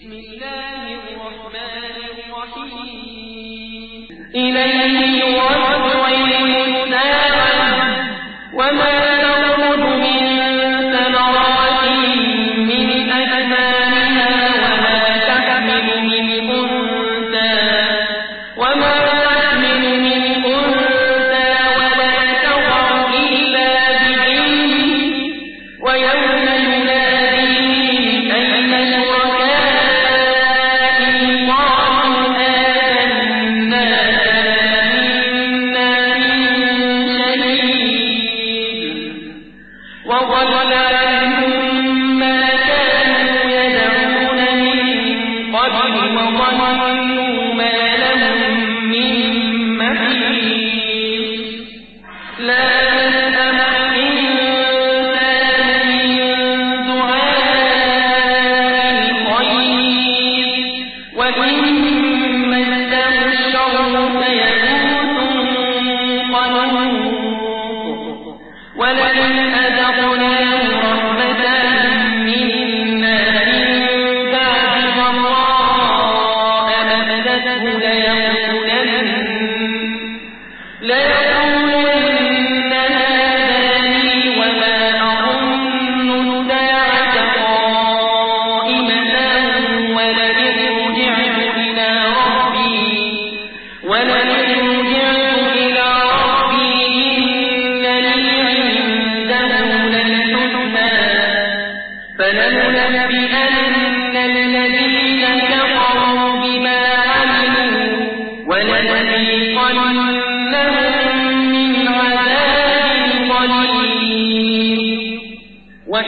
بسم الله الرحمن الرحيم. إليه يرد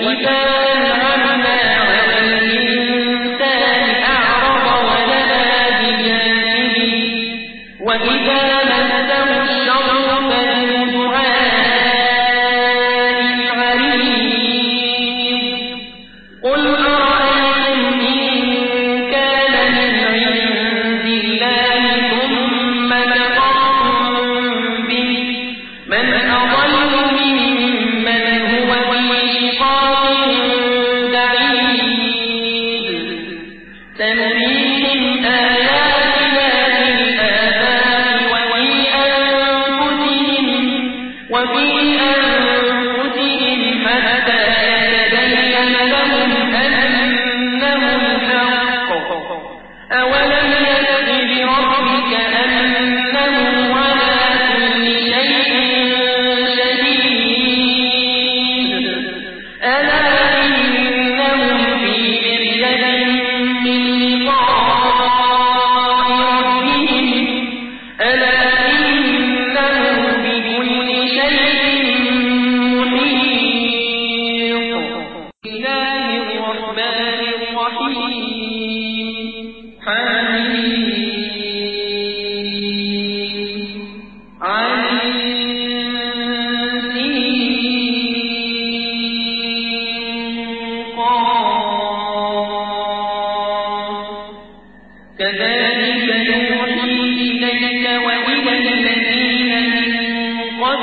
وإذا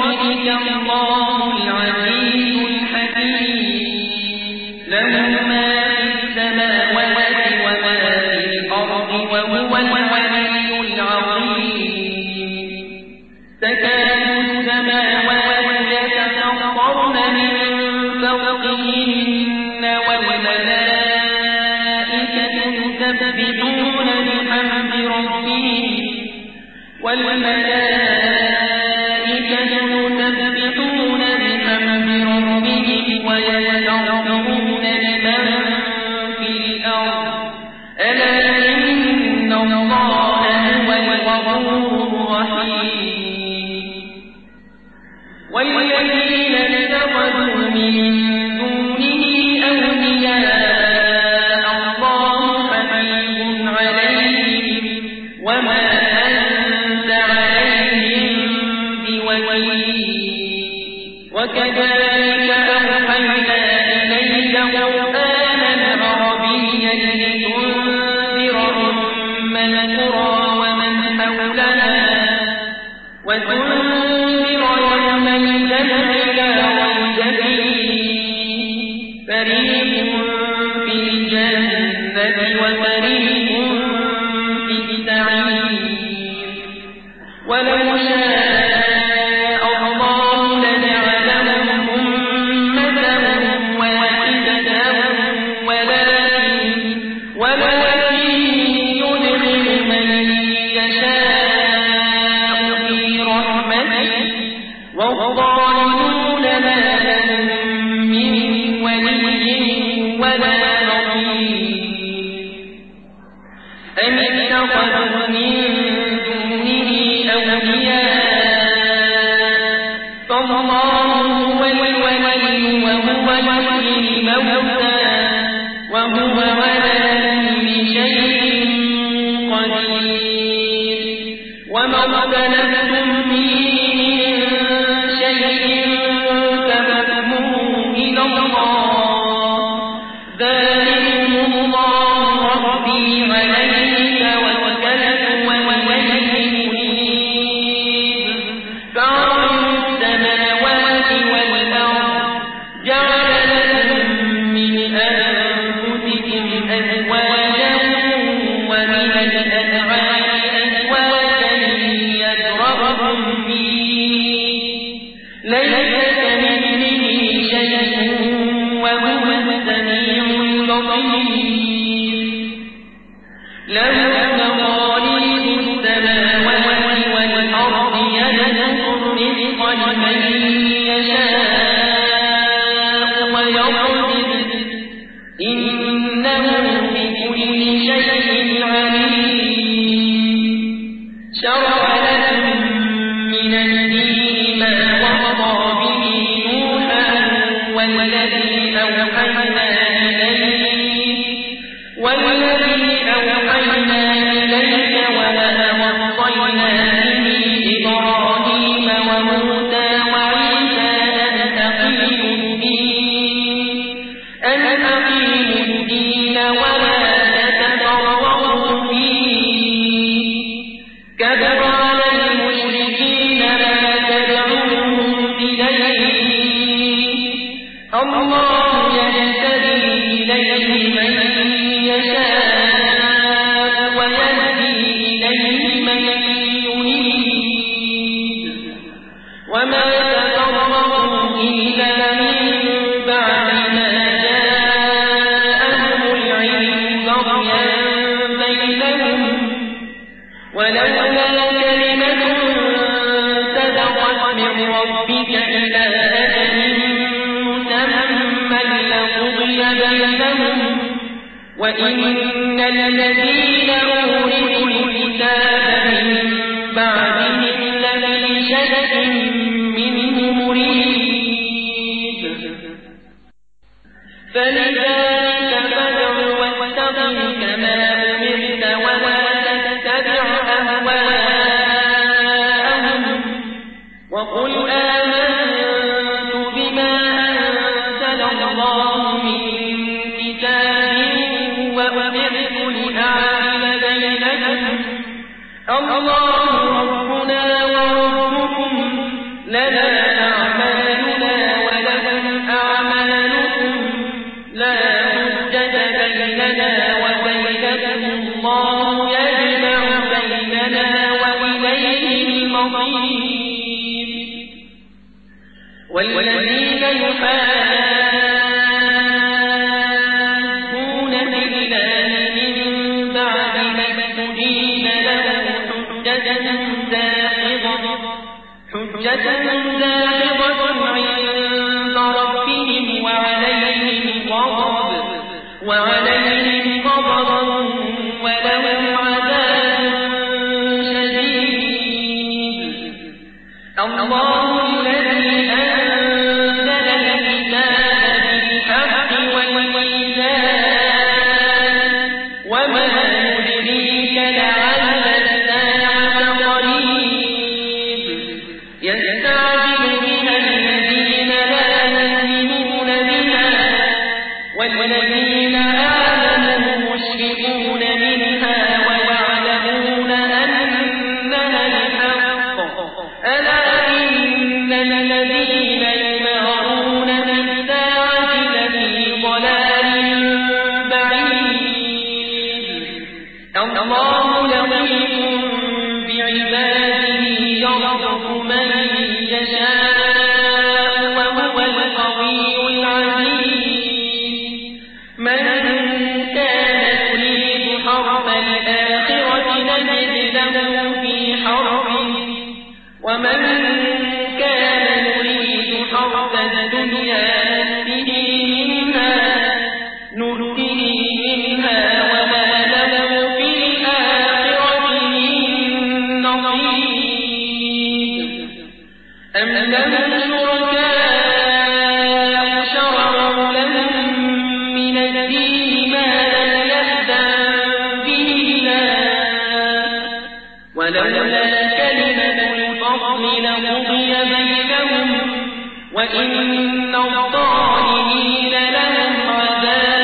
ربك الله العزيز حجة الْأَرْضِ لَقُضِيَ بَيْنَهُمْ وَإِنَّ الظَّالِمِينَ لَهُمْ عَذَابٌ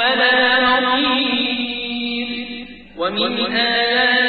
ولا نظير. ومن آيات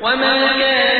وما كان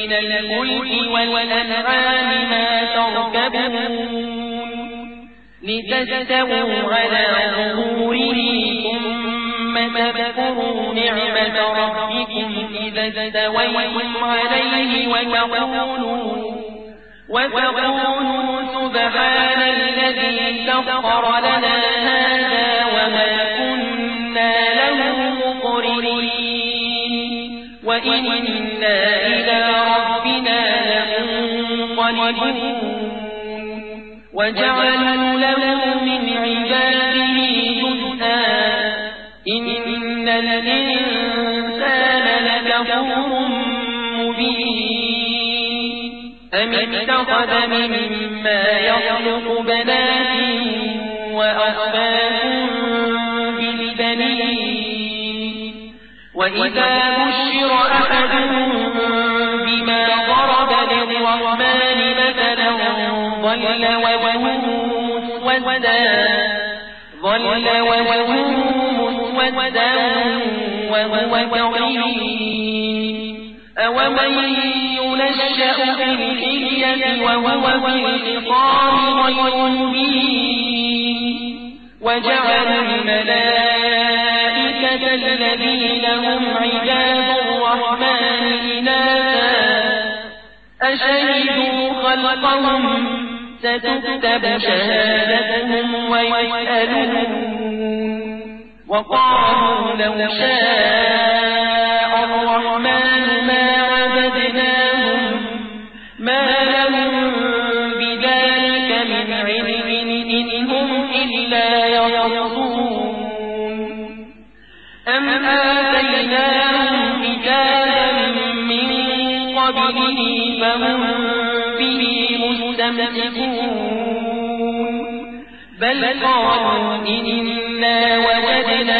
من الملك والأنعام ما تركبون. لتستووا على ظهوره ثم تذكروا نعمة ربكم إذا استويتم عليه وتقولوا وتقولوا سبحان الذي سخر لنا هذا وما وإنا لمنقلبون وجعلوا له من عباده جزءا. إن الإنسان لكفور مبين. أم اتخذ مما يخلق بنات وأخفاكم بالبنين؟ وإذا أحدهم ظل وجهه مسودا ظل وجهه مسودا وهو كظيم أومن ينشأ في الحلية وهو في الخصام غير مبين وجعل الملائكة الذين هم عباد الرحمن إناثا. أشهدوا خلقهم ستكتب شهادتهم ويسألون. وقالوا لو شاء الرحمن ما عبدناهم ما لهم بذلك من علم إن هم إلا يرصون أم آتيناهم كتابا من قبله فهم بل قالوا إنا وجدنا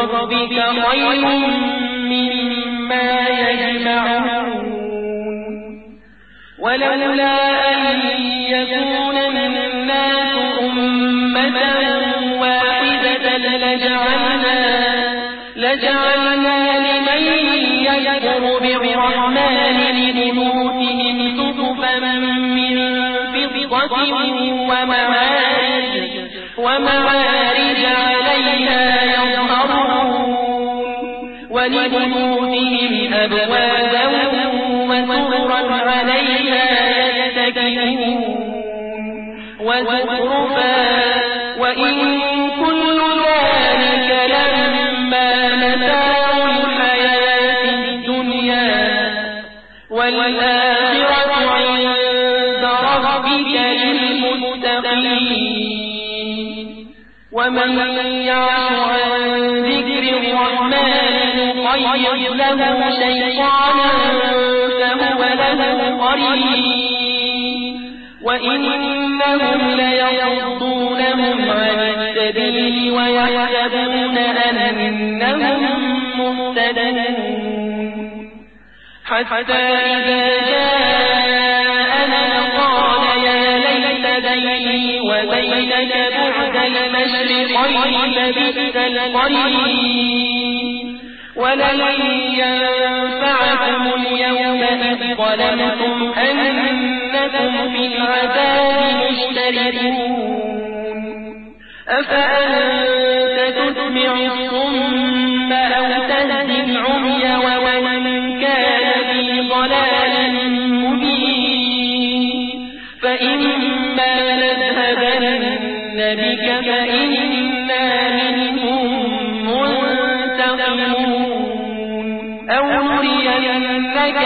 ربك خير مما يجمعون. ولولا أن يكون الناس أمة واحدة لجعلنا لجعلنا لمن يكفر بالرحمن لبيوتهم سقفا من فضة ومعارج ومعارج عليها يظهرون ولبيوتهم أبوابا وسرا عليها يتكئون وزخرفا وإن كل ذلك لما متاع الحياة الدنيا والآخرة عند ربك للمتقين. ومن يعش نقيض له شيطانا فهو له قريب وإنهم ليصدونهم عن السبيل ويحسبون أنهم مهتدون حتى إذا جاءنا قال يا ليت بيني وبينك بعد المشرقين لبئس القرين ولن ينفعكم اليوم إذ ظلمتم أنكم في العذاب مشتركون. أفأنت تسمع الصم أو تهدي العمي ومن كان في ضلال مبين. فإما نذهبن بك فإنا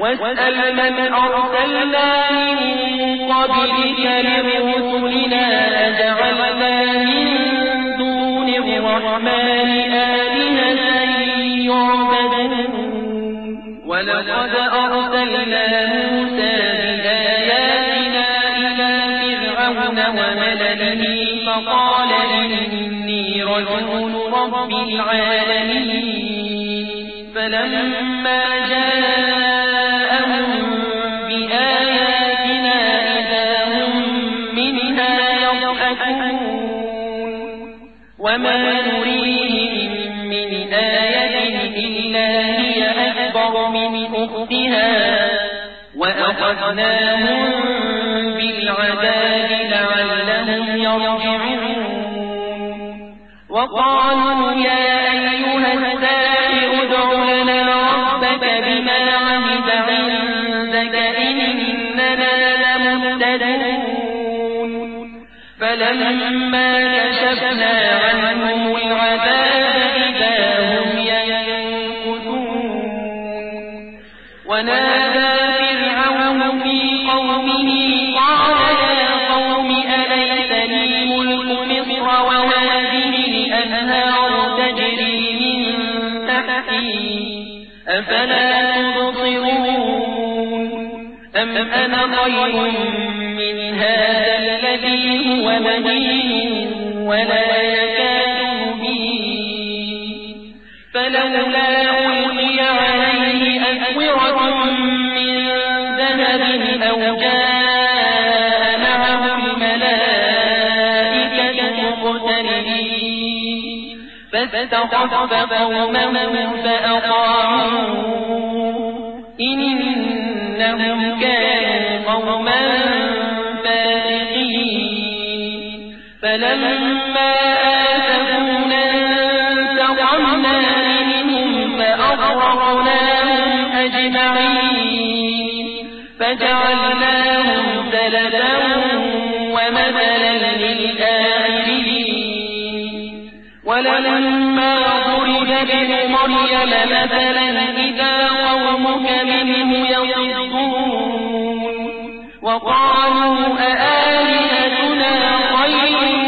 واسأل من أرسلنا من قبلك لرسلنا أجعلنا من دون الرحمن آلهة يعبدون. ولقد أرسلنا موسى بآياتنا إلى فرعون وملئه فقال إني رسول رب العالمين. فلما جاءهم وأخذناهم بالعذاب لعلهم يرجعون. وقالوا يا أيها الساحر ادع لنا ربك بما عهد عندك إننا لمهتدون. فلما كشفنا عنهم خير من هذا الذي هو مهين ولا يكاد مبين فلولا ألقي عليه أسورة من ذهب أو جاء معه الملائكة مقترنين فاستخف قومه فأطاعوه إنهم كانوا قوما فاسقين فلما آسفونا انتقمنا منهم فأغرقناهم أجمعين. فجعلناهم سلفا ومثلا للآخرين. ولما ضرب ابن مريم مثلا إذا قومك منه يصدون وقالوا أآلهتنا خير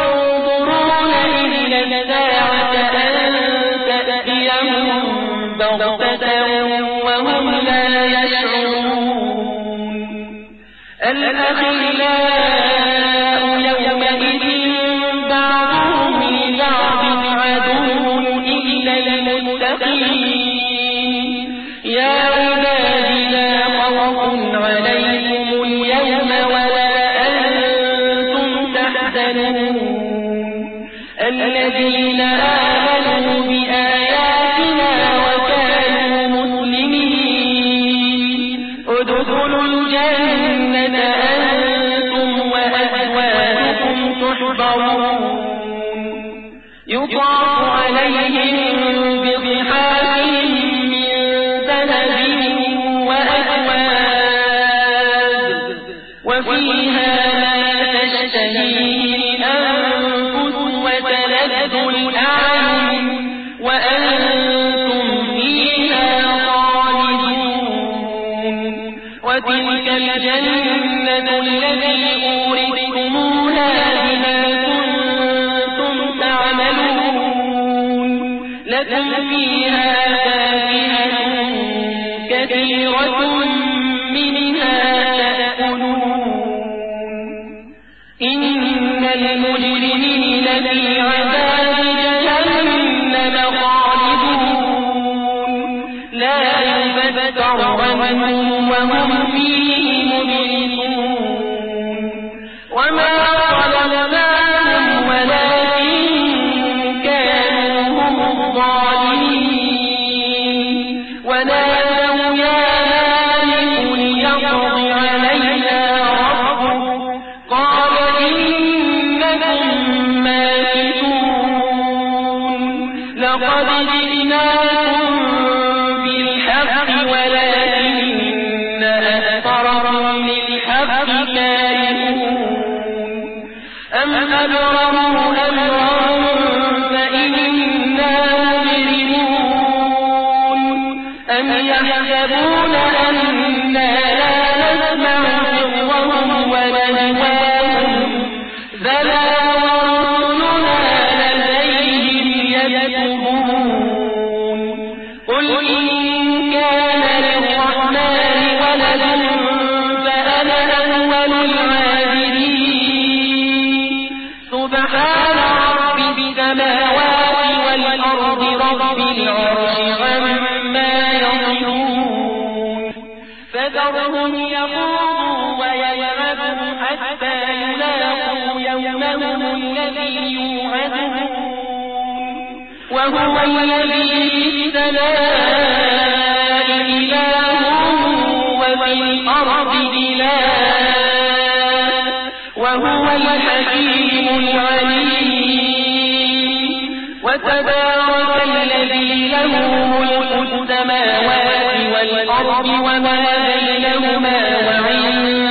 بغتة وهم لا يشعرون. الأخلاء وتلك الجنة التي أورثتموها وهو الذي في السماء إله وفي الأرض إله وهو الحكيم العليم. وتبارك الذي له ملك السماوات والأرض وما بينهما وعنده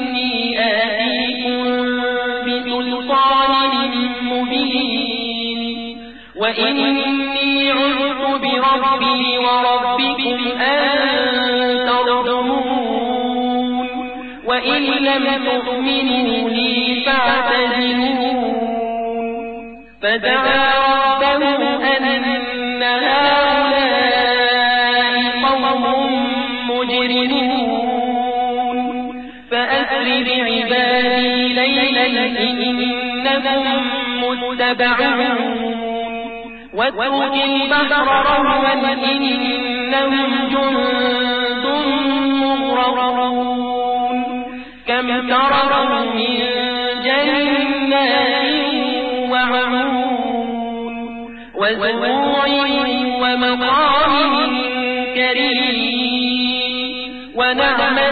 وإني عذت بربي وربكم أن ترجمون وإن لم تؤمنوا لي فاعتزلون. فدعا ربه أن هؤلاء بعبادي ليلا إنكم متبعون. واترك البحر رهوا إنهم جند مغرقون كم تركوا من جنات وعيون وزروع ومقام كريم ونعمة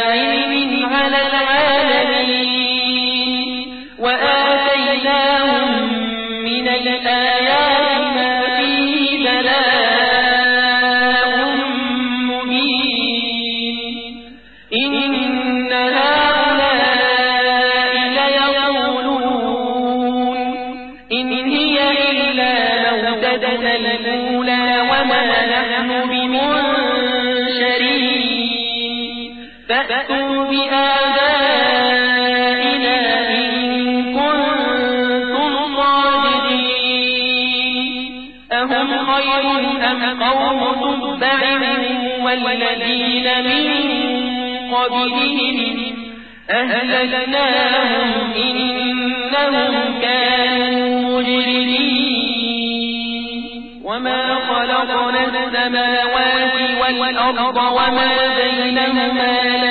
أهلكناهم إنهم كانوا مجرمين وما خلقنا السماوات والأرض وما بينهما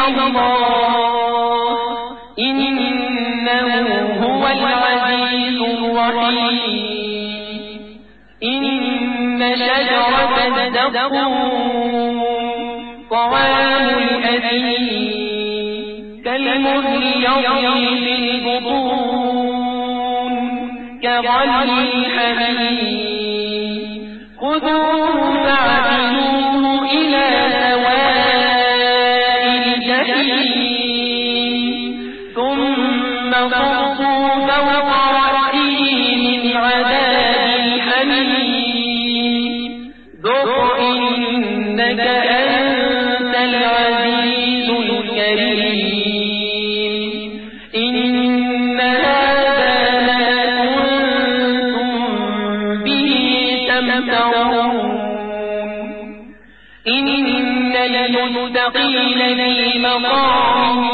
الله. إنه هو العزيز الرحيم. إن شجرة الزقوم طعام الأثيم كالمهل يغلي في البطون كغلي الحميم. خذوه فاعتلوه إلى للمتقين في مقام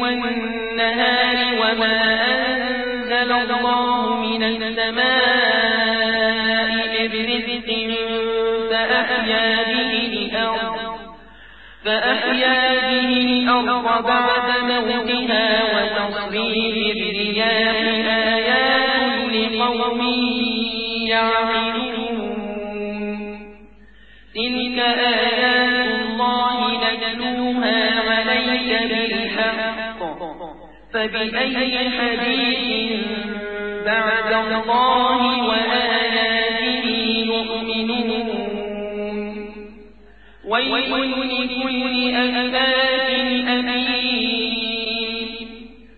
والنهار وما أنزل الله من السماء برزق فأحيا به فأحيا به الأرض بعد موتها وتصريف الرياح آيات فبأي حديث بعد الله وآياته يؤمنون ويل لكل أفاك أثيم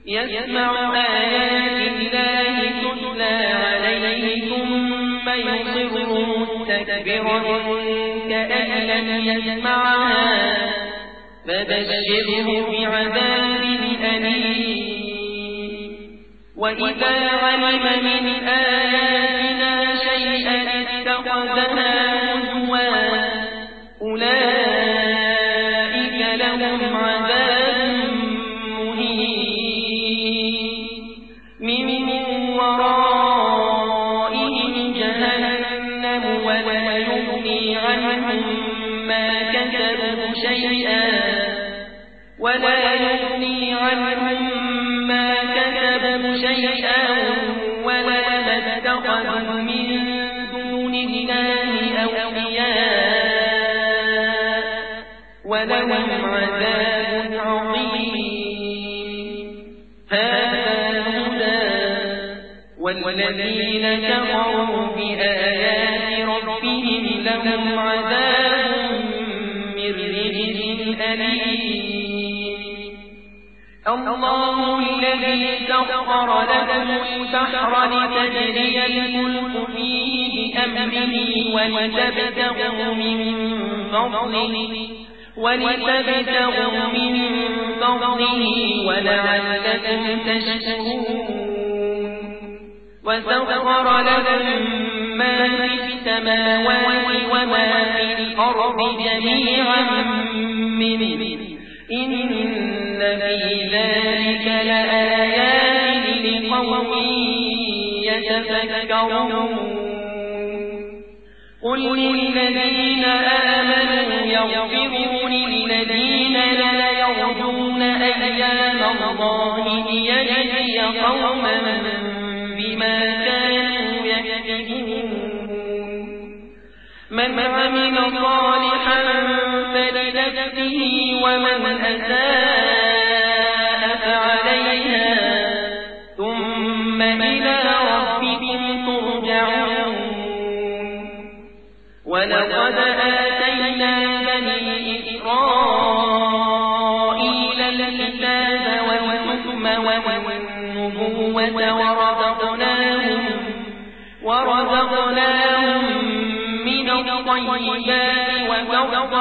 يسمع آيات الله تتلى عليه ثم يصر مستكبرا كأن لم يسمعها فبشره بعذاب أليم وإذا علم من آياتنا شيئا اتخذها لهم عذاب من رجل أليم الله الذي سخر لكم البحر لتجري الفلك فيه بأمره ولتبتغوا ولتبتغوا من فضله ولعلكم تشكرون وسخر لكم ما في السماوات وما في الأرض جميعا منه. إن في ذلك لآيات لقوم يتفكرون. قل للذين آمنوا يغفروا للذين لا يرجون أيام الله ليجزي قوما بما من عمل صالحا فلنفسه ومن أساء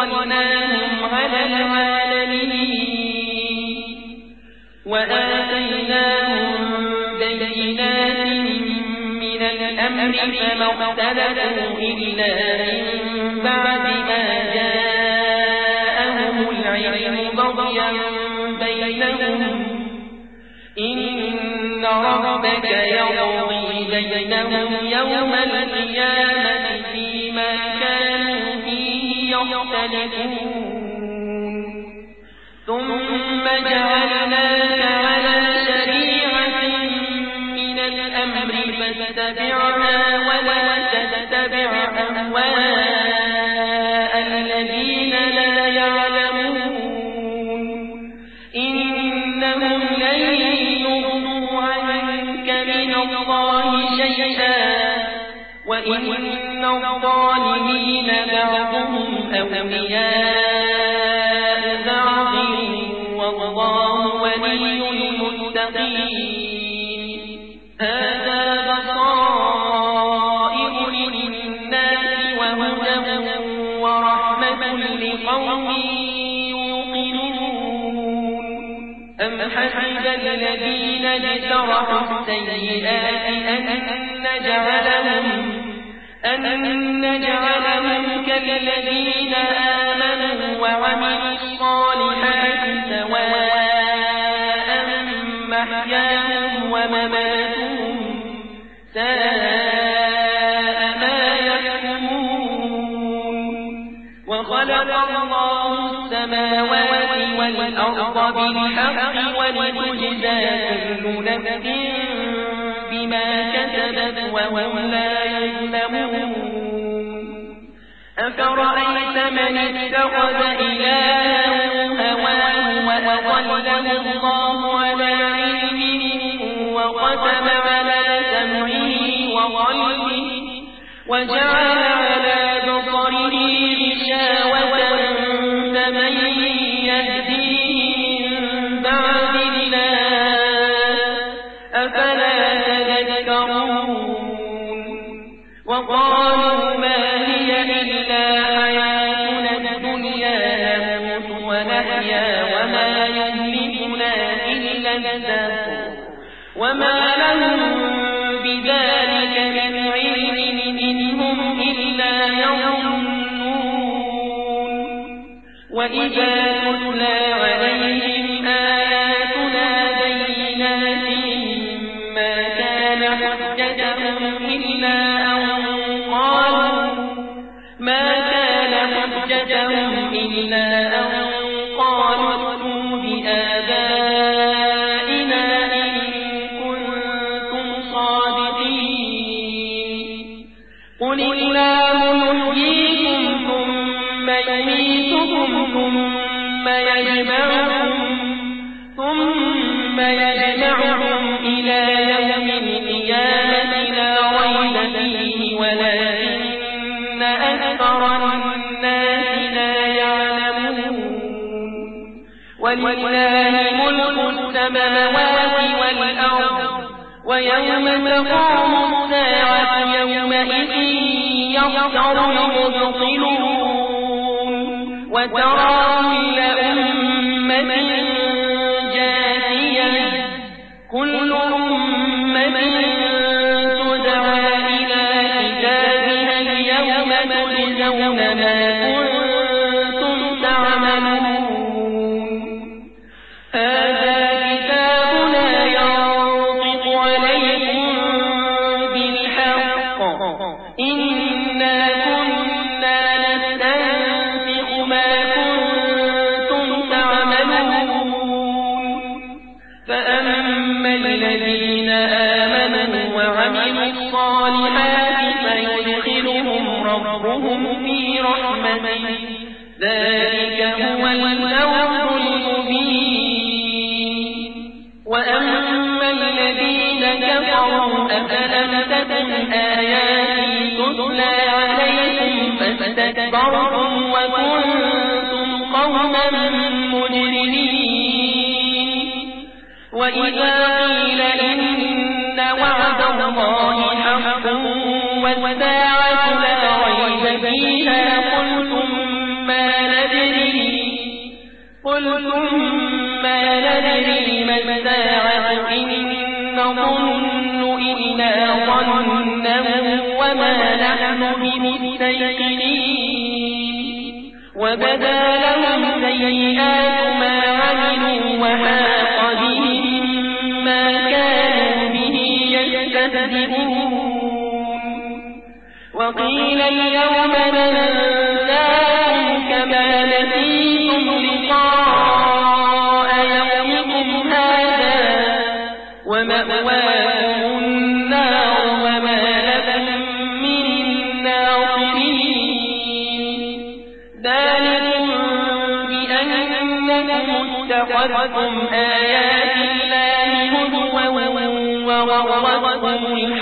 وفضلناهم على العالمين. وآتيناهم بينات من الأمر فما اختلفوا إلا من بعد ما جاءهم العلم بغيا بينهم. إن ربك يقضي بينهم يوم القيامة. يختلفون ثم جعلناك أولياء بعض والله ولي المتقين هذا بصائر للناس وهدى ورحمة لقوم يوقنون أم حسب الذين اجترحوا السيئات أن نجعلهم أن نجعلهم كالذين آمنوا وعملوا الصالحات سواء محياهم ومماتهم ساء ما يحكمون وخلق الله السماوات والأرض بالحق ولتجزى كل نفس بما وهم لا يظلمون. أفرأيت من اتخذ إلهه هواه وأضله الله على علمه وختم على سمعه وقلبه وجعل وإذا تتلى عليهم ولله ملك السماوات والأرض ويوم تقوم الساعة يومئذ يخسر المبطلون وترى كل أمة وإذا قيل إن وعد الله حق والساعة لا ريب فيها قلتم ما ندري قلتم ما ندري ما الساعة إن نظن إلا ظنا وما نحن بمستيقنين وبدا لهم سيئات ما عملوا وحاق بهم يستهزئون وقيل اليوم ننساكم كما نسيتم لقاء يومكم هذا ومأواكم النار وما لكم من ناصرين ذلكم بأنكم اتخذتم آيات الله هدوا وغرتكم